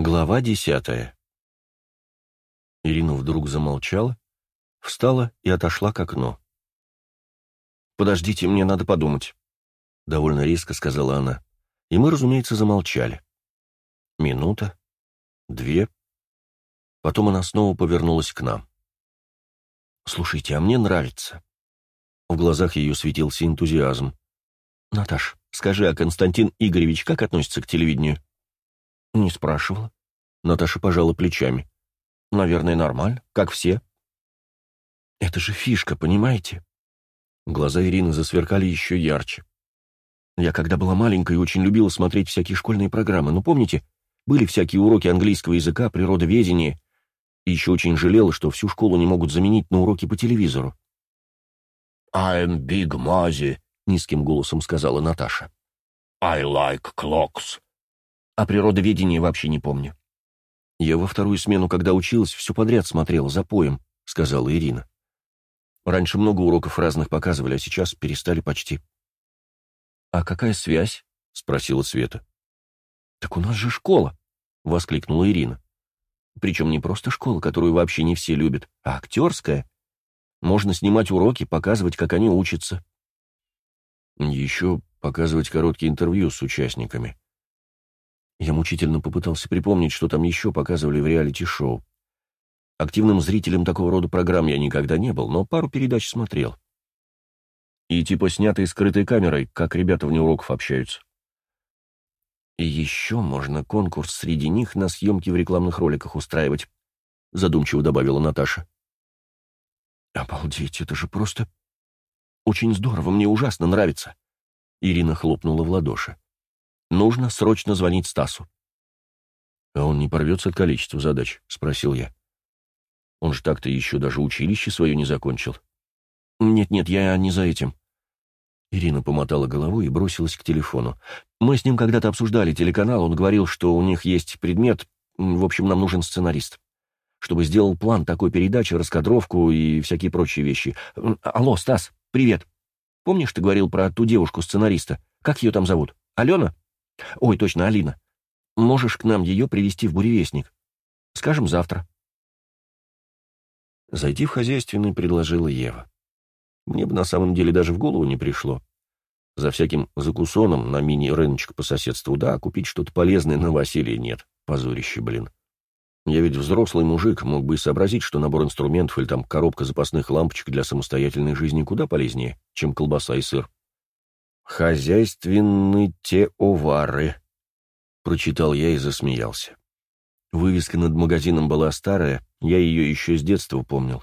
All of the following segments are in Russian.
Глава десятая. Ирина вдруг замолчала, встала и отошла к окну. «Подождите, мне надо подумать», — довольно резко сказала она. И мы, разумеется, замолчали. Минута, две. Потом она снова повернулась к нам. «Слушайте, а мне нравится». В глазах ее светился энтузиазм. «Наташ, скажи, а Константин Игоревич как относится к телевидению?» «Не спрашивала». Наташа пожала плечами. «Наверное, нормально, как все». «Это же фишка, понимаете?» Глаза Ирины засверкали еще ярче. «Я, когда была маленькой, очень любила смотреть всякие школьные программы. Ну, помните, были всякие уроки английского языка, природоведения. И еще очень жалела, что всю школу не могут заменить на уроки по телевизору». «I'm big Mozzie», — низким голосом сказала Наташа. «I like clocks». А природоведение вообще не помню. Я во вторую смену, когда училась, все подряд смотрела, за поем, — сказала Ирина. Раньше много уроков разных показывали, а сейчас перестали почти. «А какая связь?» — спросила Света. «Так у нас же школа!» — воскликнула Ирина. «Причем не просто школа, которую вообще не все любят, а актерская. Можно снимать уроки, показывать, как они учатся». «Еще показывать короткие интервью с участниками», я мучительно попытался припомнить, что там еще показывали в реалити-шоу. Активным зрителем такого рода программ я никогда не был, но пару передач смотрел. И типа снятые скрытой камерой, как ребята вне уроков общаются. И еще можно конкурс среди них на съемки в рекламных роликах устраивать, задумчиво добавила Наташа. Обалдеть, это же просто... Очень здорово, мне ужасно нравится. Ирина хлопнула в ладоши. Нужно срочно звонить Стасу. «А он не порвется от количества задач?» — спросил я. «Он же так-то еще даже училище свое не закончил». «Нет-нет, я не за этим». Ирина помотала головой и бросилась к телефону. «Мы с ним когда-то обсуждали телеканал, он говорил, что у них есть предмет, в общем, нам нужен сценарист, чтобы сделал план такой передачи, раскадровку и всякие прочие вещи. Алло, Стас, привет. Помнишь, ты говорил про ту девушку-сценариста? Как ее там зовут? Алена?» Ой, точно, Алина. Можешь к нам ее привести в буревестник? Скажем, завтра. Зайти в хозяйственный предложила Ева. Мне бы на самом деле даже в голову не пришло. За всяким закусоном на мини-рыночек по соседству, да, купить что-то полезное на Василия нет. Позорище, блин. Я ведь взрослый мужик, мог бы и сообразить, что набор инструментов или там коробка запасных лампочек для самостоятельной жизни куда полезнее, чем колбаса и сыр. «Хозяйственные теовары», — прочитал я и засмеялся. Вывеска над магазином была старая, я ее еще с детства помнил.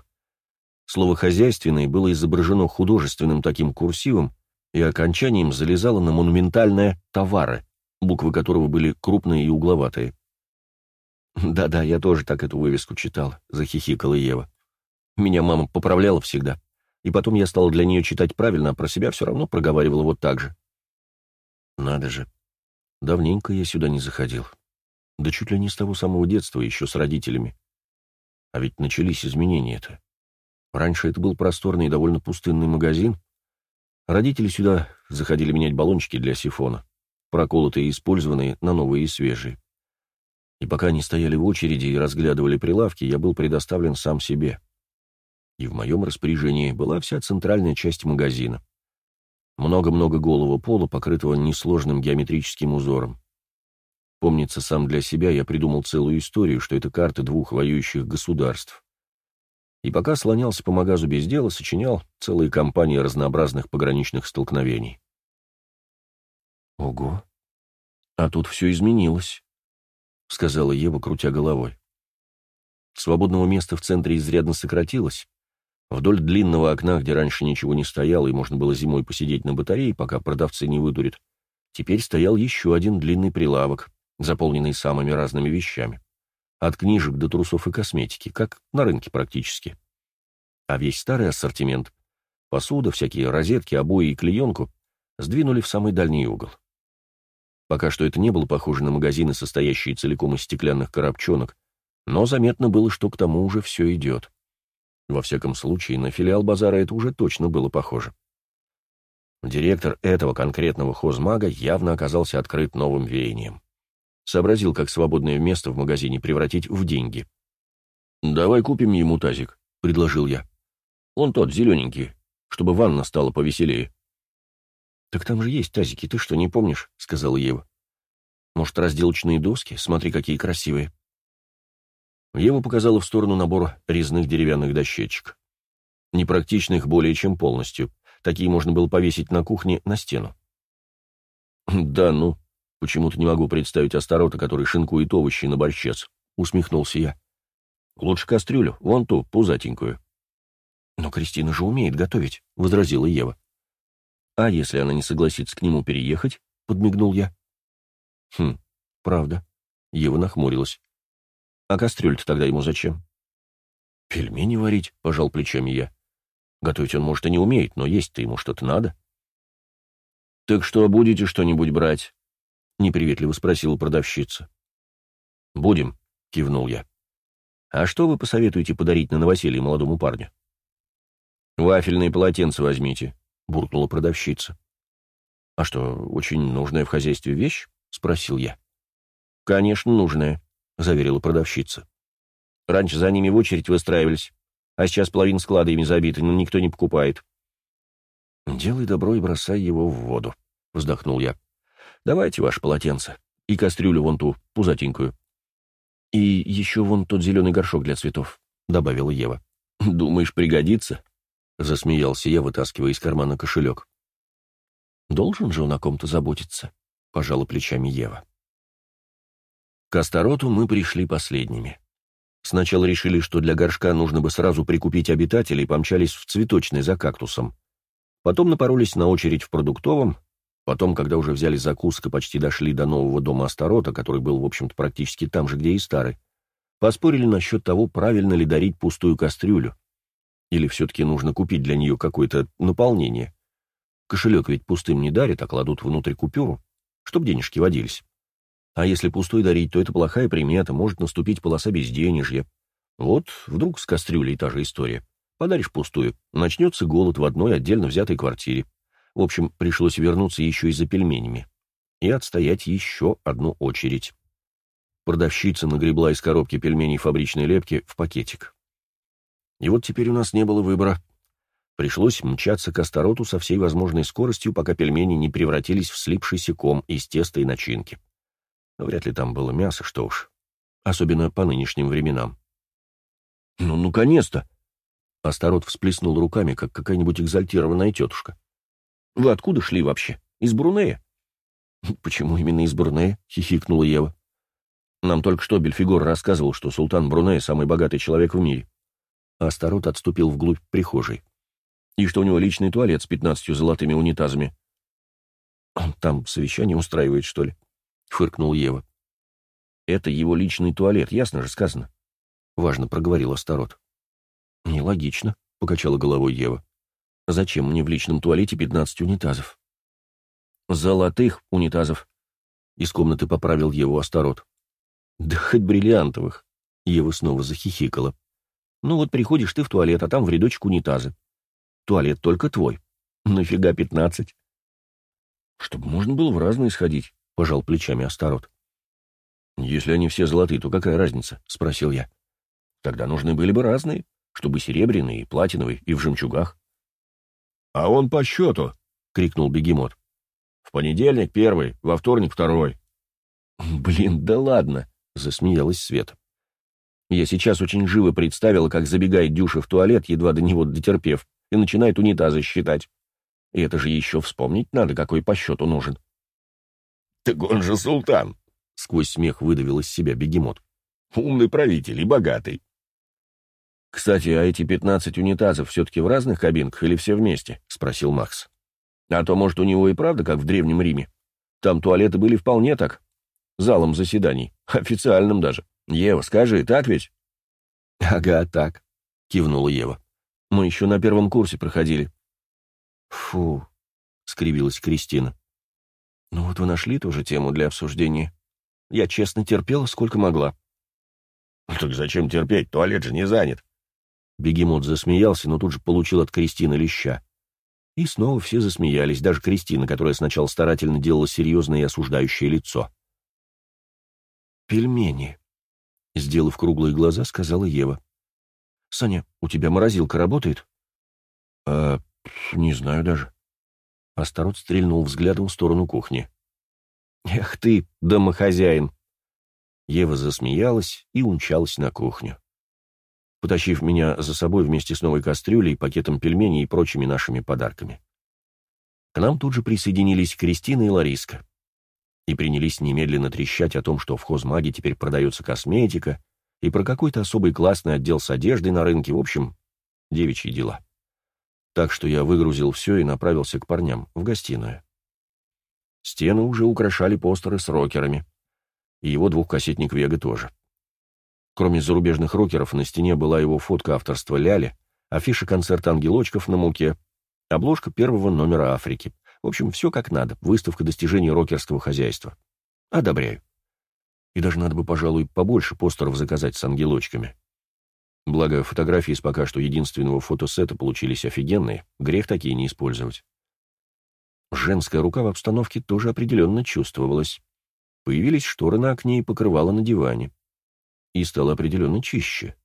Слово «хозяйственный» было изображено художественным таким курсивом и окончанием залезало на монументальное «товары», буквы которого были крупные и угловатые. «Да-да, я тоже так эту вывеску читал», — захихикала Ева. «Меня мама поправляла всегда. И потом я стал для нее читать правильно, а про себя все равно проговаривал вот так же. Надо же. Давненько я сюда не заходил. Да чуть ли не с того самого детства, еще с родителями. А ведь начались изменения-то. Раньше это был просторный и довольно пустынный магазин. Родители сюда заходили менять баллончики для сифона, проколотые и использованные на новые и свежие. И пока они стояли в очереди и разглядывали прилавки, я был предоставлен сам себе и в моем распоряжении была вся центральная часть магазина. Много-много голого пола, покрытого несложным геометрическим узором. Помнится, сам для себя я придумал целую историю, что это карты двух воюющих государств. И пока слонялся по магазу без дела, сочинял целые компании разнообразных пограничных столкновений. «Ого! А тут все изменилось», — сказала Ева, крутя головой. Свободного места в центре изрядно сократилось, Вдоль длинного окна, где раньше ничего не стояло и можно было зимой посидеть на батарее, пока продавцы не выдурят, теперь стоял еще один длинный прилавок, заполненный самыми разными вещами. От книжек до трусов и косметики, как на рынке практически. А весь старый ассортимент — посуда, всякие розетки, обои и клеенку — сдвинули в самый дальний угол. Пока что это не было похоже на магазины, состоящие целиком из стеклянных коробчонок, но заметно было, что к тому уже все идет. Во всяком случае, на филиал базара это уже точно было похоже. Директор этого конкретного хозмага явно оказался открыт новым веянием. Сообразил, как свободное место в магазине превратить в деньги. «Давай купим ему тазик», — предложил я. «Он тот, зелененький, чтобы ванна стала повеселее». «Так там же есть тазики, ты что, не помнишь?» — сказала Ева. «Может, разделочные доски? Смотри, какие красивые». Ева показала в сторону набора резных деревянных дощечек. Непрактичных более чем полностью. Такие можно было повесить на кухне на стену. «Да ну, почему-то не могу представить Астарота, который шинкует овощи на борщец», — усмехнулся я. «Лучше кастрюлю, вон ту, пузатенькую». «Но Кристина же умеет готовить», — возразила Ева. «А если она не согласится к нему переехать?» — подмигнул я. «Хм, правда». Ева нахмурилась. «А кастрюль-то тогда ему зачем?» «Пельмени варить», — пожал плечами я. «Готовить он, может, и не умеет, но есть-то ему что-то надо». «Так что, будете что-нибудь брать?» — неприветливо спросила продавщица. «Будем», — кивнул я. «А что вы посоветуете подарить на новоселье молодому парню?» «Вафельные полотенца возьмите», — буркнула продавщица. «А что, очень нужная в хозяйстве вещь?» — спросил я. «Конечно, нужная», — заверила продавщица. «Раньше за ними в очередь выстраивались, а сейчас половина склада ими забита, но никто не покупает. «Делай добро и бросай его в воду», — вздохнул я. «Давайте ваше полотенце и кастрюлю вон ту, пузатенькую. И еще вон тот зеленый горшок для цветов», — добавила Ева. «Думаешь, пригодится?» — засмеялся я, вытаскивая из кармана кошелек. «Должен же он о ком-то заботиться», — пожала плечами Ева. К Астароту мы пришли последними. Сначала решили, что для горшка нужно бы сразу прикупить обитателей, помчались в цветочный за кактусом. Потом напоролись на очередь в продуктовом, потом, когда уже взяли закуску, почти дошли до нового дома Астарота, который был, в общем-то, практически там же, где и старый, поспорили насчет того, правильно ли дарить пустую кастрюлю. Или все-таки нужно купить для нее какое-то наполнение. Кошелек ведь пустым не дарят, а кладут внутрь купюру, чтобы денежки водились. А если пустой дарить, то это плохая примета, может наступить полоса безденежья. Вот вдруг с кастрюлей та же история. Подаришь пустую, начнется голод в одной отдельно взятой квартире. В общем, пришлось вернуться еще и за пельменями. И отстоять еще одну очередь. Продавщица нагребла из коробки пельменей фабричной лепки в пакетик. И вот теперь у нас не было выбора. Пришлось мчаться к Астароту со всей возможной скоростью, пока пельмени не превратились в слипшийся ком из теста и начинки. Вряд ли там было мясо, что уж. Особенно по нынешним временам. «Ну, наконец-то!» Астарот всплеснул руками, как какая-нибудь экзальтированная тетушка. «Вы откуда шли вообще? Из Брунея?» «Почему именно из Брунея?» — хихикнула Ева. «Нам только что Бельфигор рассказывал, что султан Брунея — самый богатый человек в мире». Астарот отступил вглубь прихожей. «И что у него личный туалет с пятнадцатью золотыми унитазами». «Он там совещание устраивает, что ли?» — фыркнул Ева. «Это его личный туалет, ясно же сказано?» — важно проговорил Астарот. «Нелогично», — покачала головой Ева. «Зачем мне в личном туалете пятнадцать унитазов?» «Золотых унитазов», — из комнаты поправил Еву Астарот. «Да хоть бриллиантовых», — Ева снова захихикала. «Ну вот приходишь ты в туалет, а там в рядочек унитазы. Туалет только твой. Нафига пятнадцать?» «Чтобы можно было в разные сходить», — пожал плечами Астарот. «Если они все золотые, то какая разница?» — спросил я. «Тогда нужны были бы разные чтобы серебряный и платиновый, и в жемчугах. — А он по счету! — крикнул бегемот. — В понедельник первый, во вторник второй. — Блин, да ладно! — засмеялась Света. Я сейчас очень живо представила, как забегает Дюша в туалет, едва до него дотерпев, и начинает унитазы считать. И это же еще вспомнить надо, какой по счету нужен. — Так он же султан! — сквозь смех выдавил из себя бегемот. — Умный правитель и богатый. «Кстати, а эти пятнадцать унитазов все-таки в разных кабинках или все вместе?» — спросил Макс. «А то, может, у него и правда, как в Древнем Риме. Там туалеты были вполне так. Залом заседаний. Официальным даже. Ева, скажи, так ведь?» «Ага, так», — кивнула Ева. «Мы еще на первом курсе проходили». «Фу», — скривилась Кристина. «Ну вот вы нашли тоже тему для обсуждения. Я честно терпела, сколько могла». «Так зачем терпеть? Туалет же не занят», Бегемот засмеялся, но тут же получил от Кристины леща. И снова все засмеялись, даже Кристина, которая сначала старательно делала серьезное и осуждающее лицо. «Пельмени», — сделав круглые глаза, сказала Ева. «Саня, у тебя морозилка работает?» «А, не знаю даже». Астарот стрельнул взглядом в сторону кухни. «Эх ты, домохозяин!» Ева засмеялась и умчалась на кухню. Потащив меня за собой вместе с новой кастрюлей, пакетом пельменей и прочими нашими подарками. К нам тут же присоединились Кристина и Лариска. И принялись немедленно трещать о том, что в хозмаге теперь продается косметика, и про какой-то особый классный отдел с одеждой на рынке, в общем, девичьи дела. Так что я выгрузил все и направился к парням, в гостиную. Стены уже украшали постеры с рокерами. И его двухкассетник Вега тоже. Кроме зарубежных рокеров, на стене была его фотка авторства Ляли, афиша концерта ангелочков на муке, обложка первого номера Африки. В общем, все как надо, выставка достижений рокерского хозяйства. Одобряю. И даже надо бы, пожалуй, побольше постеров заказать с ангелочками. Благо, фотографии из пока что единственного фотосета получились офигенные, грех такие не использовать. Женская рука в обстановке тоже определенно чувствовалась. Появились шторы на окне и покрывало на диване. И стало определенно чище.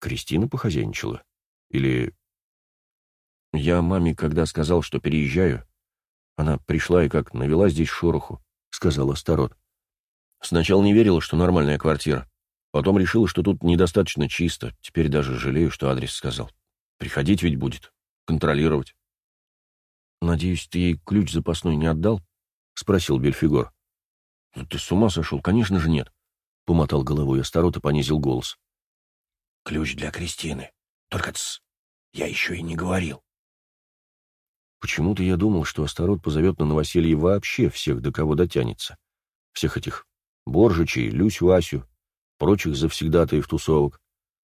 Кристина похозяйничала. Или... Я маме, когда сказал, что переезжаю, она пришла и как навела здесь шороху, — сказала Старот. Сначала не верила, что нормальная квартира. Потом решила, что тут недостаточно чисто. Теперь даже жалею, что адрес сказал. Приходить ведь будет. Контролировать. «Надеюсь, ты ей ключ запасной не отдал?» — спросил Бельфигор. «Ну ты с ума сошел? Конечно же нет!» — помотал головой Астарот и понизил голос. «Ключ для Кристины. Только тс, я еще и не говорил». Почему-то я думал, что Астарот позовет на новоселье вообще всех, до кого дотянется. Всех этих Боржичей, Люсю, Асю, прочих завсегдатаев тусовок,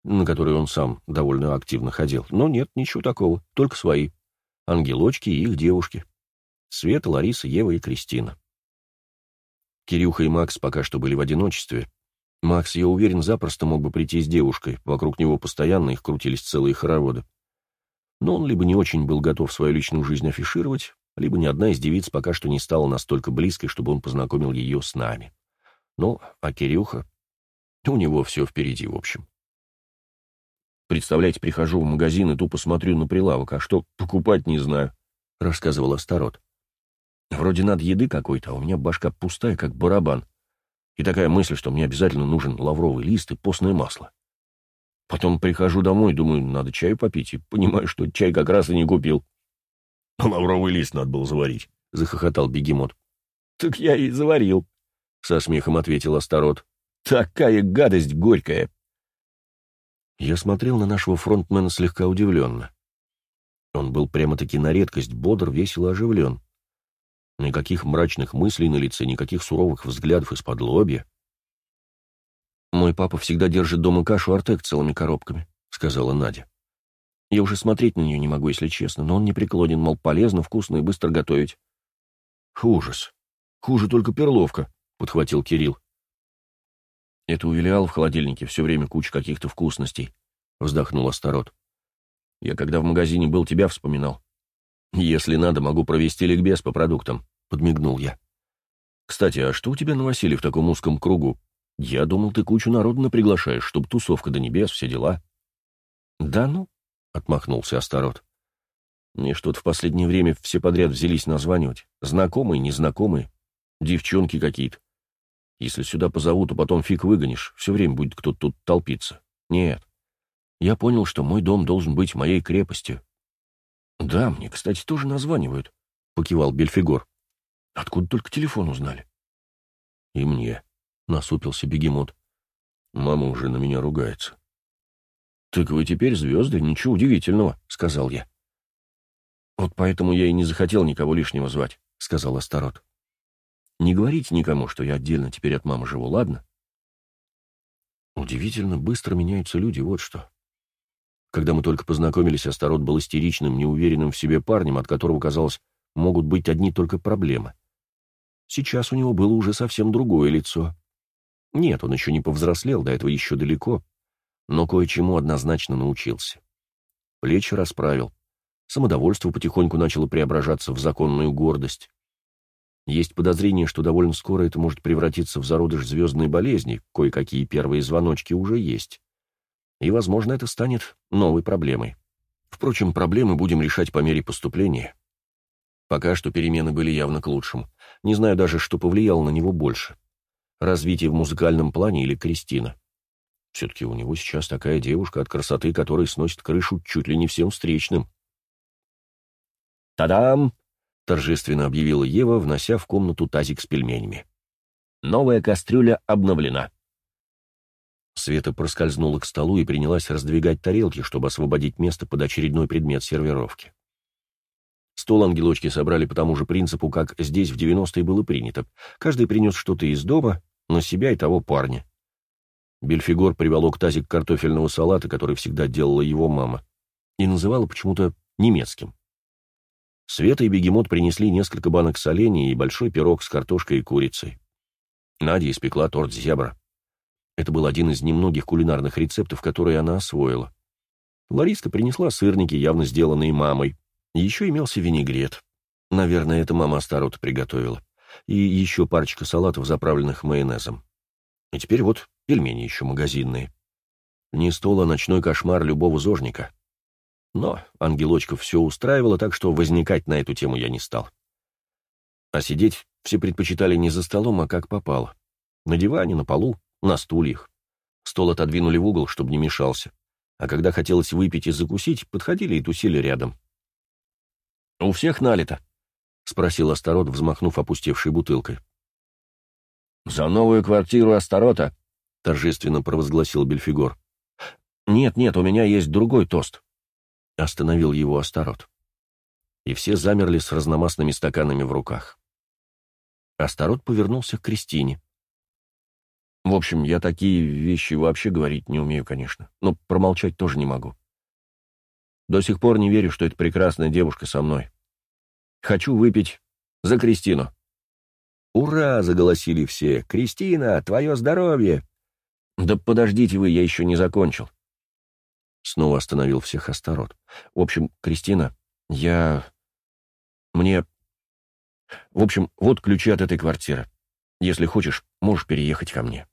на которые он сам довольно активно ходил. Но нет, ничего такого, только свои. Ангелочки и их девушки. Света, Лариса, Ева и Кристина. Кирюха и Макс пока что были в одиночестве. Макс, я уверен, запросто мог бы прийти с девушкой, вокруг него постоянно их крутились целые хороводы. Но он либо не очень был готов свою личную жизнь афишировать, либо ни одна из девиц пока что не стала настолько близкой, чтобы он познакомил ее с нами. Ну, а Кирюха... У него все впереди, в общем. Представляете, прихожу в магазин и тупо смотрю на прилавок, а что покупать не знаю, — рассказывал Астарот. Вроде надо еды какой-то, а у меня башка пустая, как барабан. И такая мысль, что мне обязательно нужен лавровый лист и постное масло. Потом прихожу домой, думаю, надо чаю попить, и понимаю, что чай как раз и не купил. — Лавровый лист надо было заварить, — захохотал бегемот. — Так я и заварил, — со смехом ответил Астарот. — Такая гадость горькая. Я смотрел на нашего фронтмена слегка удивленно. Он был прямо-таки на редкость бодр, весело оживлен. Никаких мрачных мыслей на лице, никаких суровых взглядов из-под лобья. «Мой папа всегда держит дома кашу артек целыми коробками», — сказала Надя. «Я уже смотреть на нее не могу, если честно, но он не преклонен, мол, полезно, вкусно и быстро готовить». «Ужас! Хуже только перловка», — подхватил Кирилл. «Это у Вилиал в холодильнике все время куча каких-то вкусностей», — вздохнул Астарот. «Я когда в магазине был, тебя вспоминал. Если надо, могу провести ликбез по продуктам», — подмигнул я. «Кстати, а что у тебя на Василий в таком узком кругу? Я думал, ты кучу народу наприглашаешь, чтоб тусовка до небес, все дела». «Да ну», — отмахнулся Астарот. «Мне что-то в последнее время все подряд взялись названивать. Знакомые, незнакомые, девчонки какие-то. Если сюда позовут, то потом фиг выгонишь, все время будет кто-то тут толпиться. Нет. Я понял, что мой дом должен быть моей крепостью. Да, мне, кстати, тоже названивают, — покивал Бельфигор. Откуда только телефон узнали? И мне, — насупился бегемот. Мама уже на меня ругается. «Так вы теперь звезды, ничего удивительного», — сказал я. «Вот поэтому я и не захотел никого лишнего звать», — сказал Астарот. Не говорите никому, что я отдельно теперь от мамы живу, ладно? Удивительно быстро меняются люди, вот что. Когда мы только познакомились, Астарот был истеричным, неуверенным в себе парнем, от которого, казалось, могут быть одни только проблемы. Сейчас у него было уже совсем другое лицо. Нет, он еще не повзрослел, до этого еще далеко, но кое-чему однозначно научился. Плечи расправил, самодовольство потихоньку начало преображаться в законную гордость. Есть подозрение, что довольно скоро это может превратиться в зародыш звездной болезни, кое-какие первые звоночки уже есть. И, возможно, это станет новой проблемой. Впрочем, проблемы будем решать по мере поступления. Пока что перемены были явно к лучшему. Не знаю даже, что повлияло на него больше. Развитие в музыкальном плане или Кристина. Все-таки у него сейчас такая девушка, от красоты которой сносит крышу чуть ли не всем встречным. «Та-дам!» — торжественно объявила Ева, внося в комнату тазик с пельменями. «Новая кастрюля обновлена». Света проскользнула к столу и принялась раздвигать тарелки, чтобы освободить место под очередной предмет сервировки. Стол ангелочки собрали по тому же принципу, как здесь в 90-е было принято. Каждый принес что-то из дома, на себя и того парня. Бельфигор приволок тазик картофельного салата, который всегда делала его мама, и называла почему-то немецким. Света и бегемот принесли несколько банок солений и большой пирог с картошкой и курицей. Надя испекла торт зебра. Это был один из немногих кулинарных рецептов, которые она освоила. Лариска принесла сырники, явно сделанные мамой. Еще имелся винегрет. Наверное, это мама Астарота приготовила. И еще парочка салатов, заправленных майонезом. И теперь вот пельмени еще магазинные. Не стол, а ночной кошмар любого зожника. Но ангелочков все устраивало, так что возникать на эту тему я не стал. А сидеть все предпочитали не за столом, а как попало. На диване, на полу, на стульях. Стол отодвинули в угол, чтобы не мешался. А когда хотелось выпить и закусить, подходили и тусили рядом. «У всех налито?» — спросил Астарот, взмахнув опустевшей бутылкой. «За новую квартиру Астарота!» — торжественно провозгласил Бельфигор. «Нет, нет, у меня есть другой тост», — остановил его Астарот. И все замерли с разномастными стаканами в руках. Астарот повернулся к Кристине. В общем, я такие вещи вообще говорить не умею, конечно, но промолчать тоже не могу. До сих пор не верю, что эта прекрасная девушка со мной. Хочу выпить за Кристину. «Ура!» — заголосили все. «Кристина, твое здоровье!» «Да подождите вы, я еще не закончил». Снова остановил всех Астарот. «В общем, Кристина, я... Мне... В общем, вот ключи от этой квартиры. Если хочешь, можешь переехать ко мне».